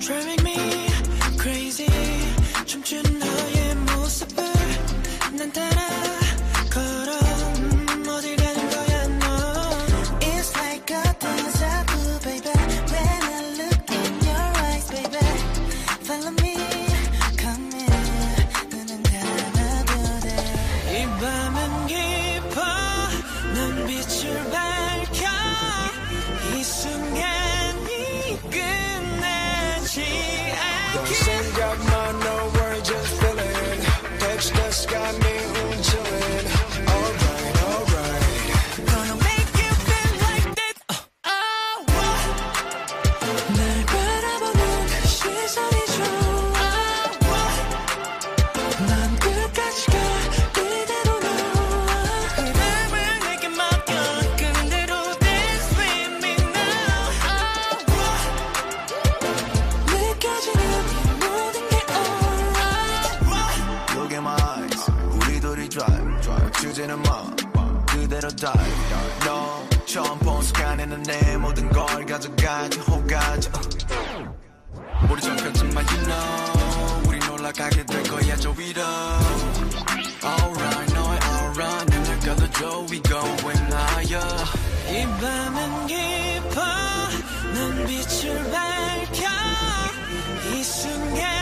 Driving me crazy 빛을 밝혀. 이 순간이 Don't 않게 drive. 주제는 뭐 그대로 dive 너 처음 본 순간에는 내 모든 걸 가져가지 호가져 우리 잡혔지만 you know 우린 올라가게 될 거야 저 위로. Alright 너의 aura 내날 가둬줘 We going higher 이 밤은 깊어. 넌 빛을 밝혀. 이 순간